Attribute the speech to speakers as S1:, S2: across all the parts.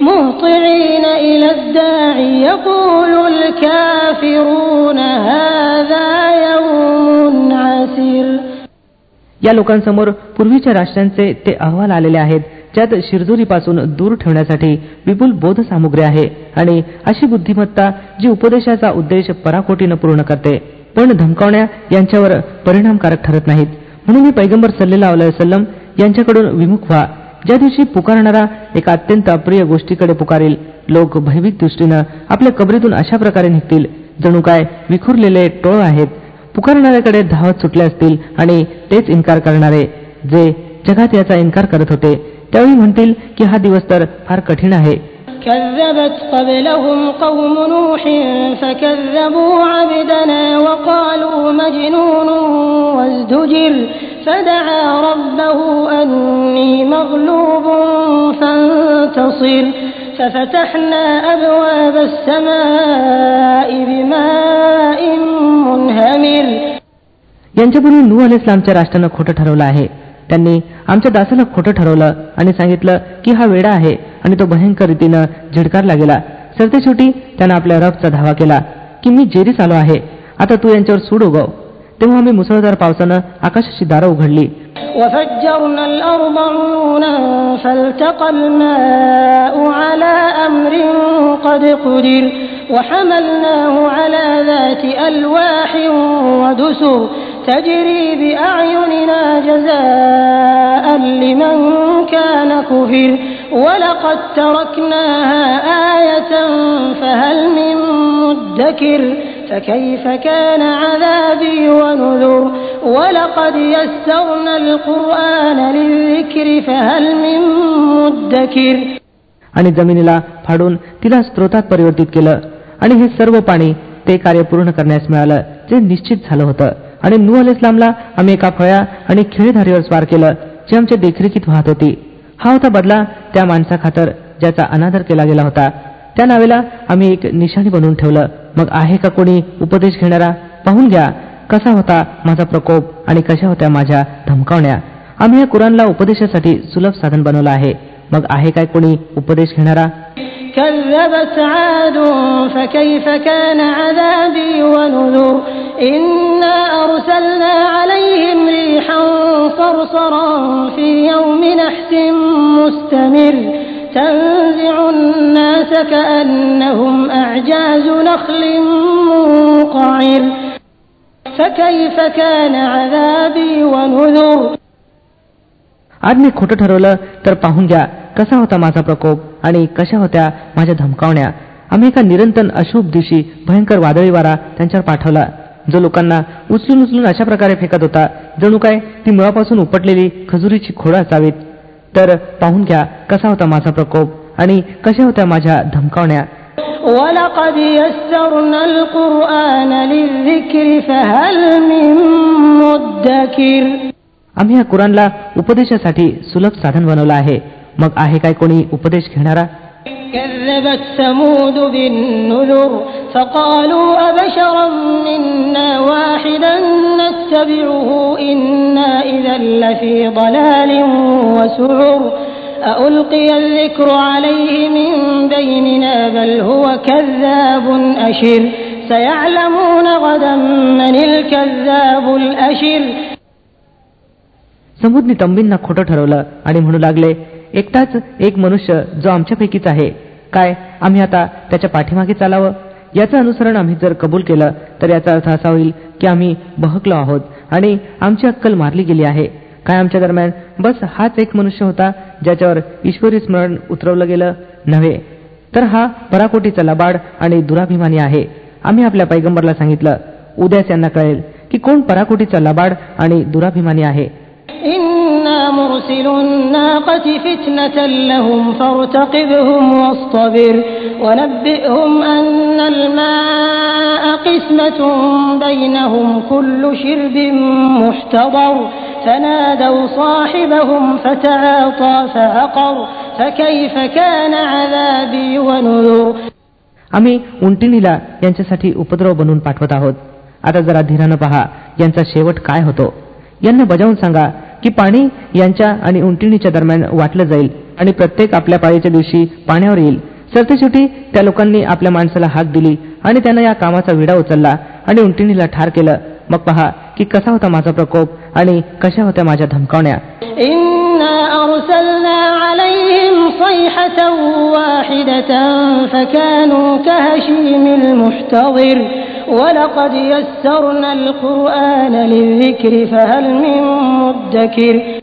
S1: مهطعين إلى الداع يقول الكافرون هذا يوم عسير
S2: या लोकांसमोर पूर्वीच्या राष्ट्रांचे ते अहवाल आलेले आहेत ज्यात शिरजोरीपासून दूर ठेवण्यासाठी विपुल बोध सामुग्री आहे आणि अशी बुद्धिमत्ता जी उपदेशाचा उद्देश पराकोटीनं पूर्ण करते पण धमकावण्या यांच्यावर परिणामकारक ठरत नाहीत म्हणून मी पैगंबर सल्लेला सल्लम यांच्याकडून विमुख व्हा ज्या दिवशी पुकारणारा एका अत्यंत अप्रिय गोष्टीकडे पुकारेल लोक भयभीत दृष्टीनं आपल्या कबरीतून अशा प्रकारे निघतील जणू काय विखुरलेले टोळ आहेत. पुकारणाऱ्याकडे धावत सुटले असतील आणि तेच इन्कार करणारे जे जगात याचा इन्कार करत होते. त्यावेळी म्हणतील की हा दिवस तर फार कठीण आहे.
S1: كذبت قبلهم قوم نوح فكذبوا عبدنا وقالوا مجنون وازدجر فدعا ربه أني مغلوب فانتصر ففتحنا أبواب السماء بماء منهمر
S2: यांच्यापूर्वी नू अल इस्लामच्या राष्ट्रानं खोटं ठरवलं आहे त्यांनी आमच्या दासाला खोटं ठरवलं आणि सांगितलं की हा वेडा आहे आणि तो भयंकर रीतीनं झिडकारला गेला सरतेशेवटी त्यानं आपल्या रबचा धावा केला की मी जेरीस आलो आहे आता तू यांच्यावर सूड उगव तेव्हा आम्ही मुसळधार पावसानं आकाशाची दारं उघडली
S1: وفجرنا الأرض عيونا فالتقى الماء على أمر قد قدر وحملناه على ذات ألواح ودسر تجري بأعيننا جزاء لمن كان كفر ولقد تركناها آية فهل من مدكر فكيف كان عذابي ونذر ولقد يسرنا القرآن للذكر فهل من مدكر
S2: आणि जमिनीला फाडून तिला स्त्रोतात परिवर्तित केलं आणि हे सर्व पाणी ते कार्य पूर्ण करण्यास मिळालं जे निश्चित झालं होतं. आणि नू अल इस्लामला आम्ही एका फळ्या आणि खिळीधारीवर स्वार केलं जे आमच्या देखरेखीत वाहत होती. हा होता बदला त्या माणसाखातर ज्याचा अनादर केला गेला होता. त्या नावेला आम्ही एक निशाणी बनवून ठेवलं. मग आहे का कोणी उपदेश घेणारा? पाहून घ्या. कसा होता माझा प्रकोप आणि कशा होत्या माझ्या धमकावण्या? आम्ही या कुरानला उपदेशासाठी सुलभ साधन बनवलं आहे. मग आहे काय कोणी उपदेश घेणारा?
S1: كذبت عاد فكيف كان عذابي ونذر إنا أرسلنا عليهم ريحا صرصرا في يوم نحس مستمر تنزع الناس كأنهم أعجاز نخل منقعر فكيف كان عذابي ونذر
S2: आज मी खोटं ठरवलं तर पाहून घ्या कसा होता माझा प्रकोप आणि कशा होत्या माझ्या धमकावण्या? आम्ही एका निरंतन अशुभ दिवशी भयंकर वादळी वारा त्यांच्यावर पाठवला. जो लोकांना उचलून उचलून अशा प्रकारे फेकत होता. जणू काय ती मुळापासून उपटलेली खजुरीची खोडं असावीत. तर पाहून घ्या कसा होता माझा प्रकोप आणि कशा होत्या माझ्या धमकावण्या. आम्ही या कुराणला उपदेशासाठी सुलभ साधन बनवलं आहे. मग आहे काय कोणी उपदेश घेणारा
S1: كذبت ثمود بالنذر فقالوا أبشرا منا واحدا نتبعه إنا إذا لفي ضلال وسعر ألقي الذكر عليه من بيننا بل هو كذاب أشر سيعلمون غدا من الكذاب الأشر
S2: समुद्नी तंबींना खोटं ठरवलं आणि म्हणू लागले एकटाच एक मनुष्य जो आमच्यापैकीच आहे. काय? आम्ही आता त्याच्या पाठीमागे चालावं? याचं अनुसरण आम्ही जर कबूल केलं तर याचा अर्थ असा होईल की आम्ही बहकलो आहोत आणि आमची अक्कल मारली गेली आहे. काय आमच्या दरम्यान? बस हाच एक मनुष्य होता ज्याच्यावर ईश्वरी स्मरण उतरवलं गेलं नव्हे. तर हा पराकोटीचा लबाड आणि दुराभिमानी आहे. आम्ही आपल्या पैगंबरला सांगितलं उद्याच यांना कळेल की कोण पराकोटीचा लबाड आणि दुराभिमानी आहे.
S1: إنا مرسل الناقة فتنة لهم فارتقبهم واصطبر ونبئهم أن الماء قسمة بينهم كل شرب محتضر فنادوا صاحبهم فتعاطى فعقر فكيف كان عذابي ونذر
S2: आम्ही उंटिणीला यांच्यासाठी उपद्रव बनवून पाठवत आहोत आता जरा धीरानं पहा यांचा शेवट काय होतो यांना बजावून सांगा की पाणी यांच्या आणि उंटिणीच्या दरम्यान वाटलं जाईल आणि प्रत्येक आपल्या पाळीच्या दिवशी पाण्यावर येईल सरतेशेवटी त्या लोकांनी आपल्या माणसाला हाक दिली आणि त्यानं या कामाचा विडा उचलला आणि उंटिणीला ठार केलं मग पहा की कसा होता माझा प्रकोप आणि कशा होत्या माझ्या धमकावण्या
S1: إنا أرسلنا عليهم صيحة واحدة فكانوا كهشيم المحتضر ولقد يسرنا القرآن للذكر فهل من مدكر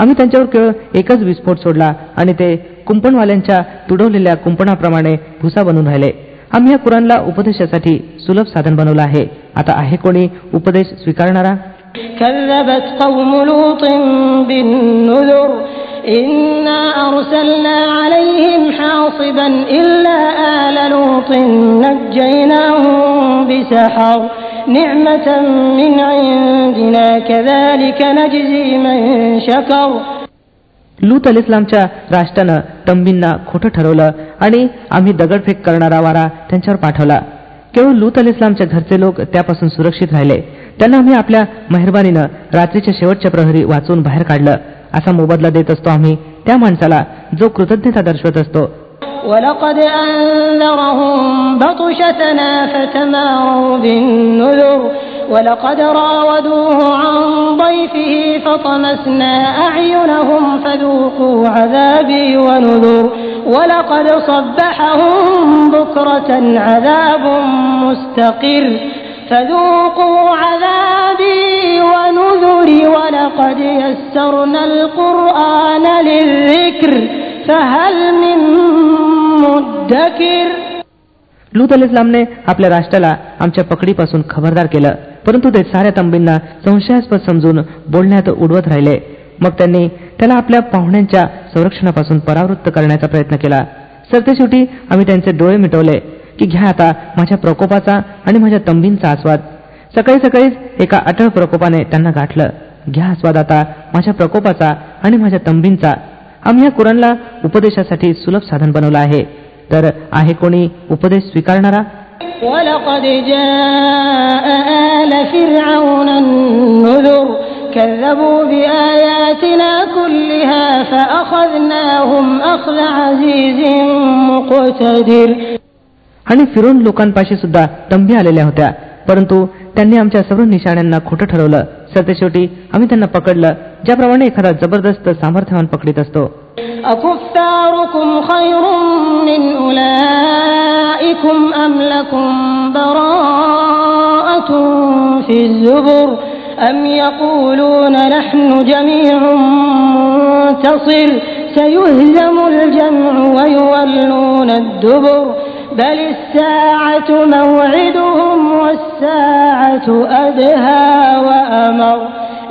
S2: आम्ही त्यांच्यावर केवळ एकच विस्फोट सोडला आणि ते कुंपणवाल्यांच्या तुडवलेल्या कुंपणाप्रमाणे भुसा बनून राहिले आम्ही या कुरानला उपदेशासाठी सुलभ साधन बनवलं आहे आता आहे कोणी उपदेश स्वीकारणारा
S1: كذبت قوم لوط بالنذر إنا أرسلنا عليهم حاصبا إلا آل لوط نجيناهم بسحر نعمة من عندنا كذلك نجزي من شكر
S2: लूत अल इस्लामच्या राष्ट्रानं तंबींना खोटं ठरवलं आणि आम्ही दगडफेक करणारा वारा त्यांच्यावर पाठवला केवळ लूत अल इस्लामच्या घरचे लोक त्यापासून सुरक्षित राहिले त्यांना आम्ही आपल्या मेहरबानीनं रात्रीच्या शेवटच्या प्रहरी वाचून बाहेर काढलं असा मोबदला देत असतो आम्ही त्या माणसाला जो कृतज्ञता दर्शवत असतो
S1: ولقد أنذرهم بطشتنا فتماروا بالنذر ولقد راودوه عن ضيفه فطمسنا أعينهم فذوقوا عذابي ونذر ولقد صبحهم بكرة عذاب مستقر فذوقوا عذابي ونذري ولقد يسرنا القرآن للذكر فهل من مدكر
S2: लूत अल इस्लामने आपल्या राष्ट्राला आमच्या पकडीपासून खबरदार केलं परंतु ते साऱ्या तंबींना संशयास्पद समजून बोलण्यात उडवत राहिले मग त्यांनी त्याला आपल्या पाहुण्यांच्या संरक्षणापासून परावृत्त करण्याचा प्रयत्न केला सरतेशेवटी आम्ही त्यांचे डोळे मिटवले की घ्या आता माझ्या प्रकोपाचा आणि माझ्या तंबींचा आस्वाद. सकाळी सकाळीच एका अटळ प्रकोपाने त्यांना गाठलं. घ्या आस्वाद आता माझ्या प्रकोपाचा आणि माझ्या तंबींचा. आम्ही या कुराणला उपदेशासाठी सुलभ साधन बनवलं आहे. तर आहे कोणी उपदेश स्वीकारणारा? आणि फिरून लोकांपाशी सुद्धा तंबी आलेल्या होत्या परंतु त्यांनी आमच्या सर्व निशाण्यांना खोटं ठरवलं सत्य आम्ही त्यांना पकडलं ज्याप्रमाणे एखादा जबरदस्त सामर्थ्यवान पकडीत असतो
S1: أكفاركم خير من أولئكم أم لكم براءة في الزبر أم يقولون نحن جميع منتصر سيهزم الجمع ويولون الدبر بل الساعة موعدهم والساعة أدهى وأمر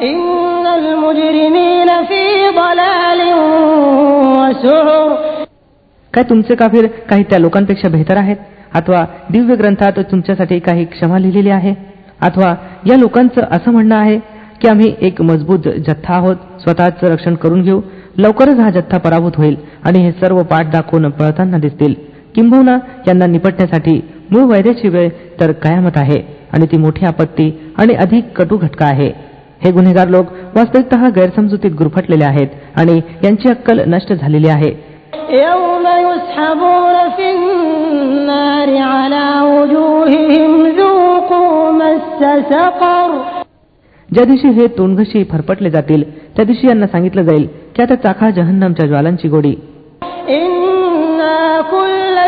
S1: إن المجرمين في ضلال وسعر
S2: काय तुमचे काफीर काही त्या लोकांपेक्षा बेहतर आहेत अथवा दिव्य ग्रंथात तुमच्यासाठी काही क्षमा लिहिलेली आहे अथवा या लोकांचं असं म्हणणं आहे की आम्ही एक मजबूत जथ्था आहोत स्वतःच रक्षण करून घेऊ लवकरच हा जथ्था पराभूत होईल आणि हे सर्व पाठ दाखवून पळताना दिसतील किंबहुना यांना निपटण्यासाठी मूळ वैद्याची वेळ तर कयामत आहे आणि ती मोठी आपत्ती आणि अधिक कटू घटका आहे. हे गुन्हेगार लोक वास्तविकत गैरसमजुतीत गुरफटलेले आहेत आणि यांची अक्कल नष्ट झालेली आहे. ज्या दिवशी हे तोंडघशी फरफटले जातील त्या दिवशी यांना सांगितलं जाईल की आता चाखा जहन्नमच्या ज्वालांची गोडी.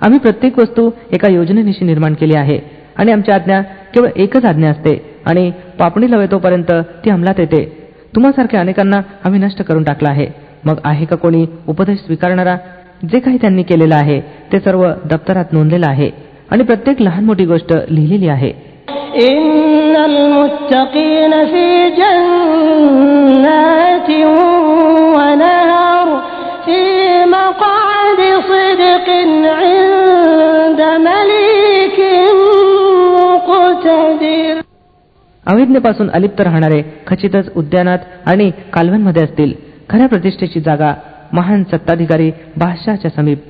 S2: आम्ही प्रत्येक वस्तू एका योजनेनिशी निर्माण केली आहे. आणि आमची आज्ञा केवळ एकच आज्ञा असते. आणि पापणी लवेतोपर्यंत ती अंमलात येते. तुम्हासारख्या अनेकांना आम्ही नष्ट करून टाकला आहे. मग आहे का कोणी उपदेश स्वीकारणारा? जे काही त्यांनी केलेलं आहे ते सर्व दप्तरात नोंदलेलं आहे. आणि प्रत्येक लहान मोठी गोष्ट लिहिलेली आहे. अविज्ञेपासून अलिप्त राहणारे खचितच उद्यानात आणि कालव्यांमध्ये असतील. खऱ्या प्रतिष्ठेची जागा महान सत्ताधिकारी बादशाहच्या समीप.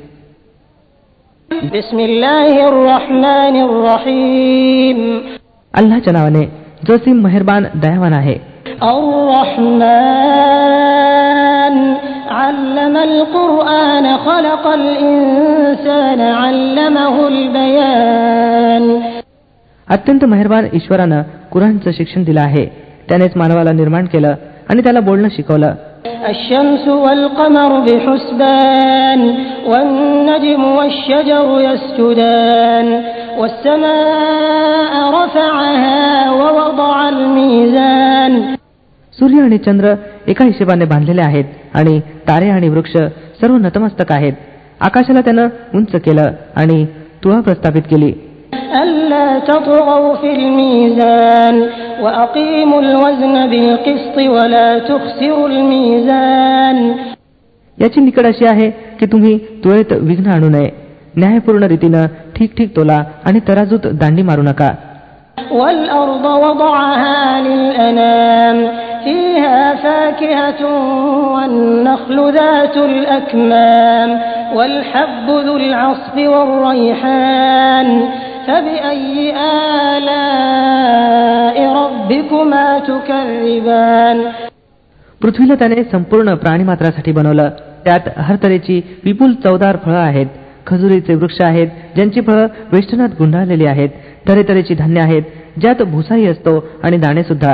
S2: अल्लाच्या नावाने जो सिम मेहरबान दयावान आहे.
S1: علم القرآن خلق الإنسان علمه البيان
S2: अत्यंत मेहरबान ईश्वरानं कुराणचं शिक्षण दिलं आहे त्यानेच मानवाला निर्माण केलं आणि त्याला बोलणं शिकवलं
S1: الشمس والقمر بحسبان والنجم والشجر يسجدان والسماء رفعها ووضع الميزان
S2: सूर्य आणि चंद्र एका हिशेबाने बांधलेले आहेत आणि तारे आणि वृक्ष सर्व नतमस्तक आहेत. आकाशाला त्यानं उंच केलं आणि तुळा प्रस्थापित केली. याची निकड अशी आहे की तुम्ही तुळेत विघ्न आणू नये. न्यायपूर्ण रीतीनं ठीक ठीक तोला आणि तराजूत दांडी मारू नका.
S1: فيها فاكهة والنخل ذات الأكمام والحب ذو العصف والريحان فبأي آلاء ربكما تكذبان
S2: पृथ्वीला त्याने संपूर्ण प्राणीमात्रासाठी बनवलं त्यात हर तऱ्हेची विपुल चवदार फळं आहेत खजुरीचे वृक्ष आहेत ज्यांची फळं वेष्टनात गुंडाळलेली आहेत तऱ्हेतऱ्हेची धान्य आहेत ज्यात भुसाही असतो आणि दाणे सुद्धा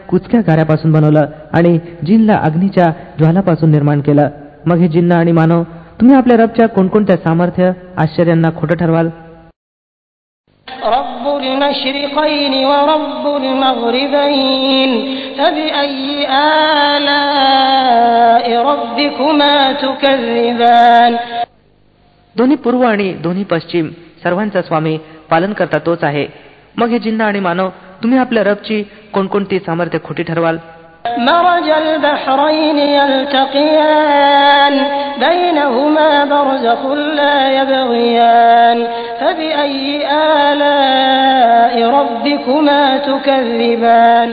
S2: कुचक्या गाऱ्यापासून बनवलं आणि जिनला अग्नीच्या ज्वालापासून निर्माण केलं. मग हे जिन्न आणि मानव तुम्ही आपल्या रबच्या कोणकोणत्या सामर्थ्य आश्चर्यांना खोटं ठरवाल? दोन्ही पूर्व आणि दोन्ही पश्चिम सर्वांचा स्वामी पालन करता तोच आहे. मग हे जिन्न आणि मानव तुम्ही आपल्या रबची कोणकोणती सामर्थ्य खोटी ठरवाल
S1: مرج البحرين يلتقيان بينهما برزخ لا يبغيان فبأي آلاء ربكما تكذبان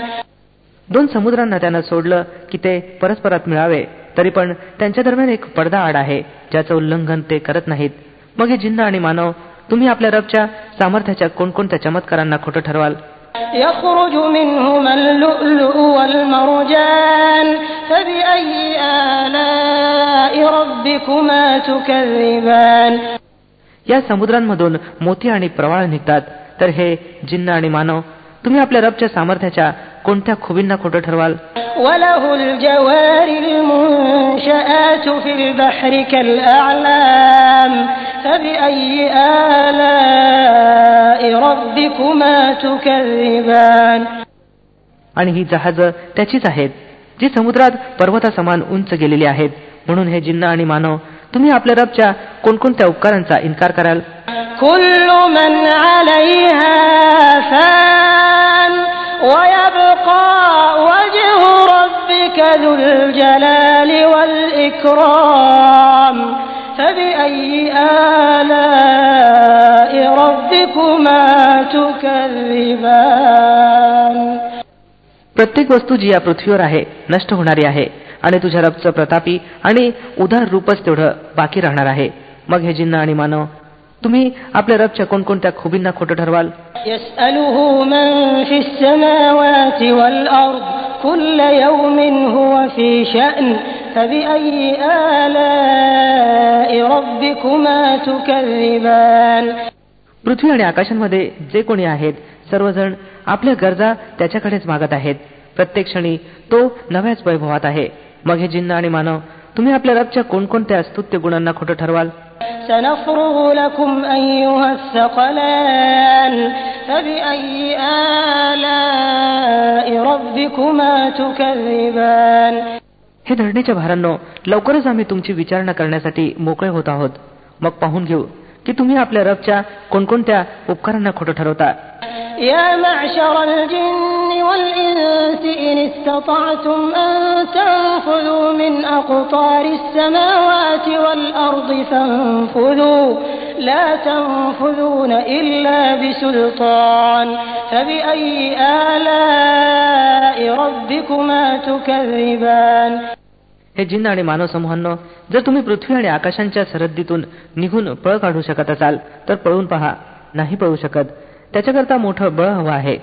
S2: दोन समुद्रांना त्यानं सोडलं की ते परस्परात मिळावे तरी पण त्यांच्या दरम्यान एक पडदा आड आहे ज्याचं उल्लंघन ते करत नाहीत मग हे जिन्न आणि मानव तुम्ही आपल्या रबच्या सामर्थ्याच्या कोणकोणत्या चमत्कारांना खोटं ठरवाल
S1: يخرج منهما اللؤلؤ والمرجان فبأي آلاء ربكما تكذبان
S2: या समुद्रांमधून मोती आणि प्रवाळ निघतात तर हे जिन्न आणि मानव तुम्ही आपल्या रबच्या सामर्थ्याच्या कोणत्या खुबींना खोटं ठरवाल? आणि ही जहाज त्याचीच आहेत जी समुद्रात पर्वता समान उंच गेलेली आहेत. म्हणून हे जिन्न आणि मानव तुम्ही आपल्या रबच्या कोणकोणत्या उपकारांचा इन्कार कराल?
S1: ويبقى وجه ربك ذو الجلال والإكرام فبأي آلاء ربكما تكذبان
S2: प्रत्येक वस्तू जी या पृथ्वीवर आहे नष्ट होणारी आहे आणि तुझ्या रबचं प्रतापी आणि उदार रूपच तेवढं बाकी राहणार आहे मग हे जिन्न आणि मानव तुम्ही आपल्या रबच्या कोणकोणत्या खुबींना खोटं ठरवाल? पृथ्वी आणि आकाशांमध्ये जे कोणी आहेत सर्वजण आपल्या गरजा त्याच्याकडेच मागत आहेत. प्रत्येक क्षणी तो नव्याच वैभवात आहे. मग हे जिन्न आणि मानव तुम्ही आपल्या रबच्या कोणकोणत्या अस्तुत्य गुणांना खोटं ठरवाल?
S1: سنفرغ لكم أيها الثقلان فبأي آلاء ربكما تكذبان
S2: हे धरणीच्या भारांनो लवकरच आम्ही तुमची विचारणा करण्यासाठी मोकळे होत आहोत मग पाहून घेऊ की तुम्ही आपल्या रबच्या कोणकोणत्या उपकारांना खोटं ठरवता
S1: يا معشر الجن والإنس إن استطعتم أن تنفذوا من أقطار السماوات والأرض فانفذوا لا تنفذون إلا بسلطان فبأي آلاء ربكما تكذبان
S2: हे जिन आणि मानव समूहांनो जर तुम्ही पृथ्वी आणि आकाशांच्या सरहद्दीतून निघून पळ काढू शकत असाल तर पळून पहा. नाही पळू शकत. त्याच्याकरता मोठं बळ हवं आहे.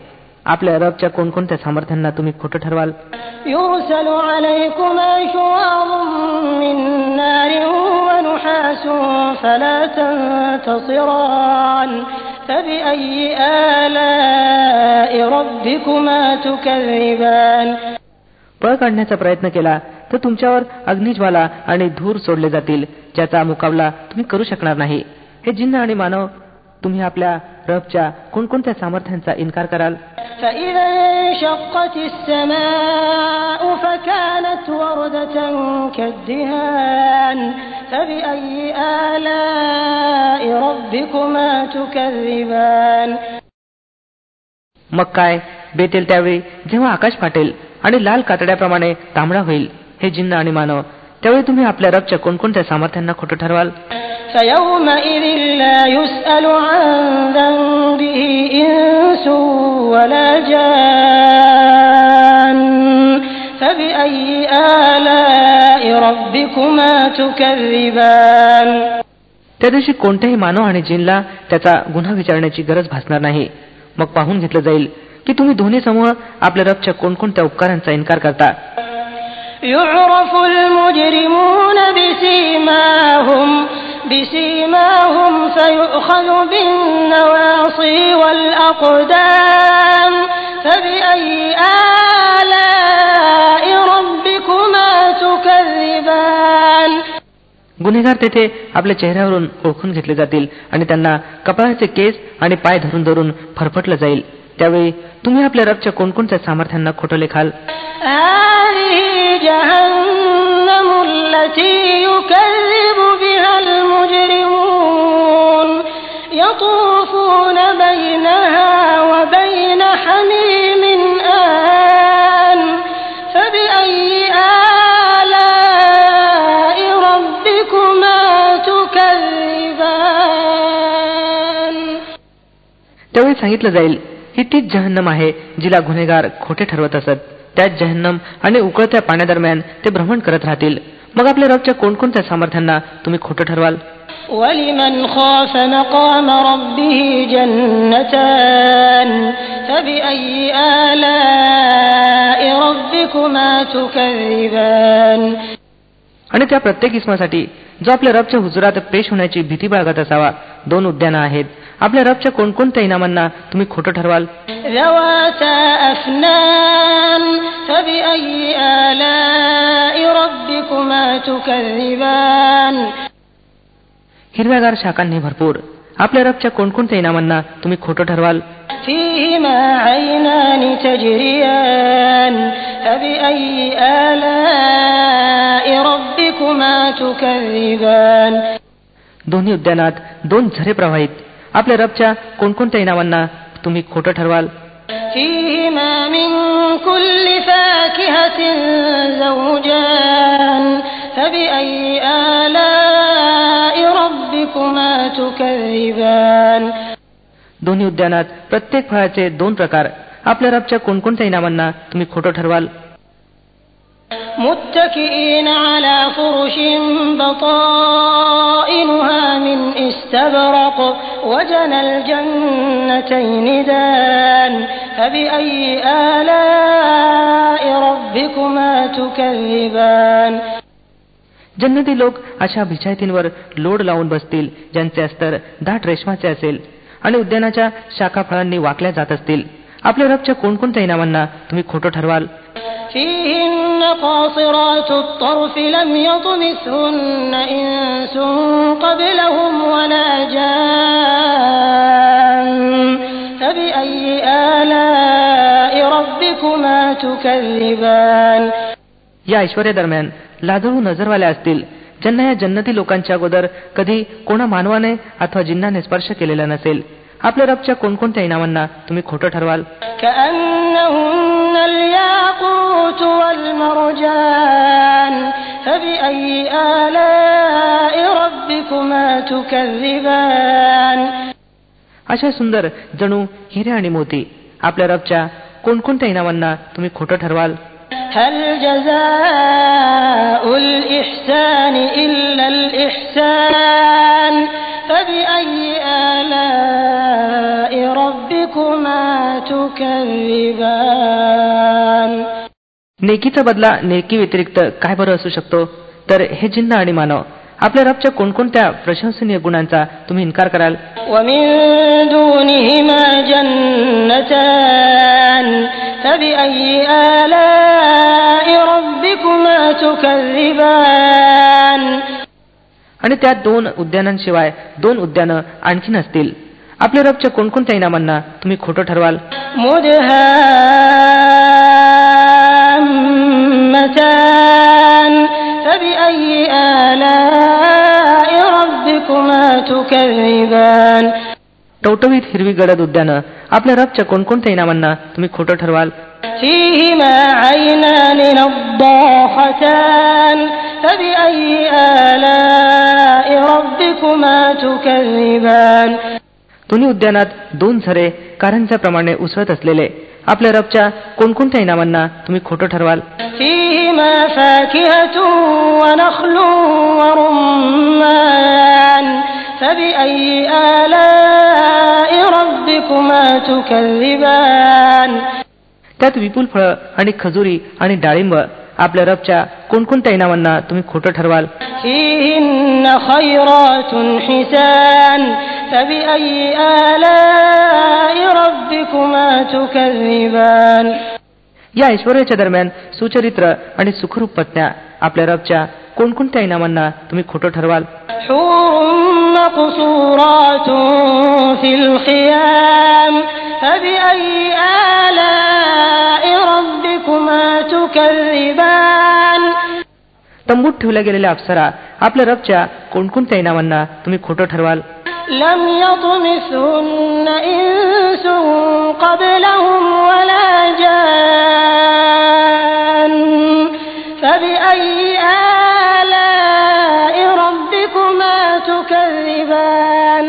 S2: आपल्या अरबच्या कोणकोणत्या सामर्थ्यांना तुम्ही खोटं ठरवाल? पळ काढण्याचा प्रयत्न केला तर तुमच्यावर अग्निज्वाला आणि धूर सोडले जातील ज्याचा मुकाबला तुम्ही करू शकणार नाही. हे जिन्न आणि मानव तुम्ही आपल्या रबच्या कोणकोणत्या सामर्थ्यांचा इन्कार कराल? मग काय? बेतेल त्यावेळी जेव्हा आकाश फाटेल आणि लाल कातड्याप्रमाणे तांबडा होईल हे जिन्न आणि मानव त्यावेळी तुम्ही आपल्या रबच्या कोणकोणत्या सामर्थ्यांना खोटं ठरवाल? त्या दिवशी कोणत्याही मानव आणि जिनला त्याचा गुन्हा विचारण्याची गरज भासणार नाही. मग पाहून घेतलं जाईल की तुम्ही दोन्ही समूह आपल्या रबच्या कोणकोणत्या उपकारांचा इन्कार करता.
S1: يعرف المجرمون بسيماهم بسيماهم فيؤخذ بالنواصي والأقدام فبأي آلاء ربكما تكذبان
S2: गुन्हेगार तेथे आपल्या चेहऱ्यावरून ओळखून घेतले जातील आणि त्यांना कपाळाचे केस आणि पाय धरून धरून फरफटलं जाईल त्यावेळी तुम्ही आपल्या रबच्या कोणकोणत्या सामर्थ्यांना खोटं लेखाल
S1: هذه جهنم التي يكذب بها المجرمون يطوفون بينها وبين حميم آن فبأي آلاء ربكما تكذبان
S2: त्यावेळी सांगितलं जाईल ही तीच जहन्नम आहे जिला गुन्हेगार खोटे ठरवत असत त्याच जहन्नम आणि उकळत्या पाण्यादरम्यान ते भ्रमण करत राहतील मग आपल्या रबच्या कोणकोणत्या सामर्थ्यांना तुम्ही खोटं ठरवाल
S1: ولمن خاف مقام ربه جنتان فبأي آلاء ربكما تكذبان
S2: आणि त्या प्रत्येक इस्मासाठी जो आपल्या रबच्या हुजुरात पेश होण्याची भीती बाळगत असावा दोन उद्यानं आहेत आपल्या रबच्या कोणकोणत्या इनामांना तुम्ही खोटं ठरवाल? हिरव्यागार शाखांनी भरपूर. आपल्या रबच्या कोणकोणत्या इनामांना तुम्ही खोटं ठरवाल? दोन्ही उद्यानात दोन झरे प्रवाहित. आपल्या रबच्या कोणकोणत्या इनामांना तुम्ही खोटं ठरवाल. दोन्ही उद्यानात प्रत्येक फळाचे दोन प्रकार आपल्या रबच्या कोणकोणत्या इनामांना तुम्ही खोटं ठरवाल.
S1: متكئين على فرش بطائنها من استبرق وجنى الجنتين دان فبأي آلاء ربكما تكذبان
S2: जन्नती लोक अशा बिछायतींवर लोड लावून बसतील ज्यांचे अस्तर दाट रेशमाचे असेल आणि उद्यानाच्या शाखा फळांनी वाकल्या जात असतील आपल्या रबच्या कोणकोणत्या इनामांना तुम्ही खोटं ठरवाल
S1: فيهن قاصرات الطرف لم يطمثهن إنس قبلهم ولا جان فبأي آلاء ربكما تكذبان
S2: या ऐश्वर्यादरम्यान लाजळू नजरवाल्या असतील ज्यांना या जन्नती लोकांच्या अगोदर कधी कोणा मानवाने अथवा जिन्नाने स्पर्श केलेला नसेल आपल्या रबच्या कोणकोणत्या इनामांना तुम्ही खोटं ठरवाल
S1: كأنهن الياقوت والمرجان فبأي آلاء ربكما تكذبان
S2: अशा सुंदर जणू हिरे आणि मोती आपल्या रबच्या कोणकोणत्या इनामांना तुम्ही खोटं ठरवाल
S1: هل جزاء الإحسان إلا الإحسان فبأي آلاء ربكما تكذبان
S2: नेकीचा बदला नेकी व्यतिरिक्त काय बरं असू शकतो? तर हे जिन्न आणि मानव आपल्या रबच्या कोणकोणत्या प्रशंसनीय गुणांचा तुम्ही इन्कार कराल? आणि त्या दोन उद्यानांशिवाय दोन उद्यानं आणखीन असतील आपल्या रबच्या कोणकोणत्या इनामांना तुम्ही खोटं ठरवाल?
S1: تكذبان
S2: टवटवीत हिरवी गडद उद्यानं आपल्या रबच्या कोणकोणत्या इनामांना तुम्ही खोटं ठरवाल
S1: فيهما عينان نضاختان فبأي آلاء ربكما تكذبان
S2: दोन्ही उद्यानात दोन झरे कारंजाप्रमाणे उसळत असलेले आपल्या रबच्या कोणकोणत्या इनामांना तुम्ही खोटं ठरवाल
S1: فيهما فاكهة ونخل ورمان
S2: त्यात विपुल फळं आणि खजुरी आणि डाळिंब आपल्या रबच्या कोणकोणत्या इनामांना तुम्ही खोटं ठरवाल? या ऐश्वर्याच्या दरम्यान सुचरित्र आणि सुखरूप पत्न्या आपल्या रबच्या कोणकोणत्या इनामांना तुम्ही खोटं ठरवाल
S1: حور مقصورات في الخيام فبأي آلاء ربكما تكذبان
S2: तंबूत ठेवल्या गेलेल्या अप्सरा आपल्या रबच्या कोणकोणत्या इनामांना तुम्ही खोटं ठरवाल
S1: لم يطمثهن إنس قبلهم ولا جان فبأي تكذبان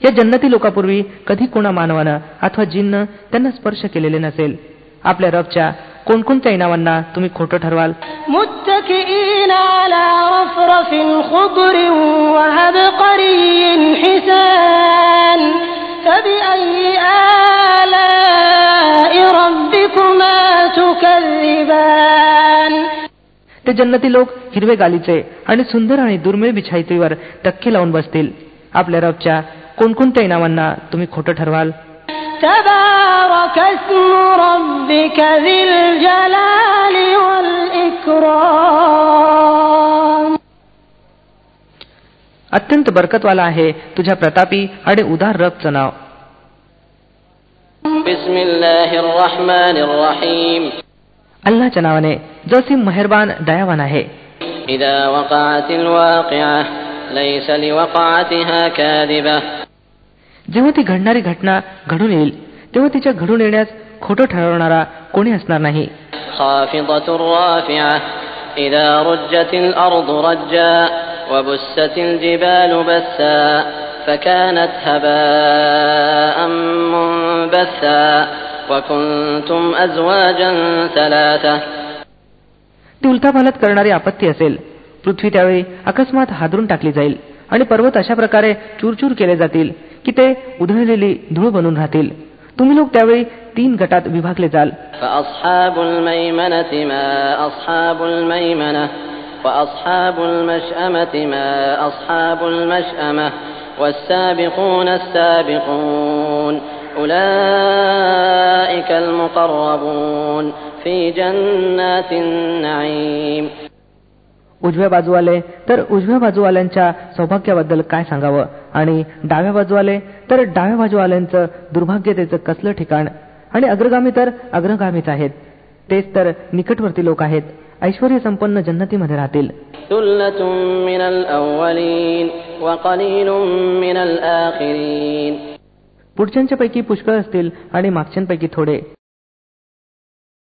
S2: या जन्नती लोकापूर्वी कधी कोणा मानवानं अथवा जिन्न त्यांना स्पर्श केलेले नसेल आपल्या रबच्या कोणकोणत्या इनामांना तुम्ही खोटं ठरवाल
S1: متكئين على رفرف خضر وعبقري حسان فبأي آلاء ربكما تكذبان
S2: ते जन्नती लोक हिरवे गालीचे आणि सुंदर आणि दुर्मिळ बिछाईतीवर टक्के लावून बसतील. आपल्या रबच्या कोणकोणत्या इनामांना तुम्ही खोटं ठरवाल. अत्यंत बरकतवाला आहे तुझ्या प्रतापी आणि उदार रबचं नाव. अल्लाच्या नावाने जसे मेहरबान दयावान आहे
S3: إذا وقعت الواقعة ليس لوقعتها كاذبة
S2: जेव्हा ती घडणारी घटना घडून येईल तेव्हा तिच्या घडून येण्यास खोटं ठरवणारा कोणी असणार नाही
S3: خافضة رافعة إذا رجت الأرض رجا وبست الجبال بسا فكانت هباء منبثا وكنتم أزواجا ثلاثة
S2: ती उलथापालथ करणारी आपत्ती असेल पृथ्वी त्यावेळी अकस्मात हादरून टाकली जाईल आणि पर्वत अशा प्रकारे चूरचूर केले जातील की ते उधळलेली धूळ बनून राहतील तुम्ही लोक त्यावेळी तीन गटात विभागले जाल
S3: فأصحاب الميمنة ما أصحاب الميمنة وأصحاب المشأمة ما أصحاب المشأمة والسابقون السابقون أولئك المقربون في جنات النعيم
S2: उजव्या बाजूवाले तर उजव्या बाजूवाल्यांच्या सौभाग्याबद्दल काय सांगावं आणि डाव्या बाजूवाले तर डाव्या बाजूवाल्यांचं दुर्भाग्यतेचं कसलं ठिकाण आणि अग्रगामी तर अग्रगामीच आहेत तेच तर निकटवर्ती लोक आहेत ऐश्वर संपन्न जन्नतीमध्ये राहतील पुढच्यांच्यापैकी पुष्कळ असतील आणि मागच्यांपैकी थोडे.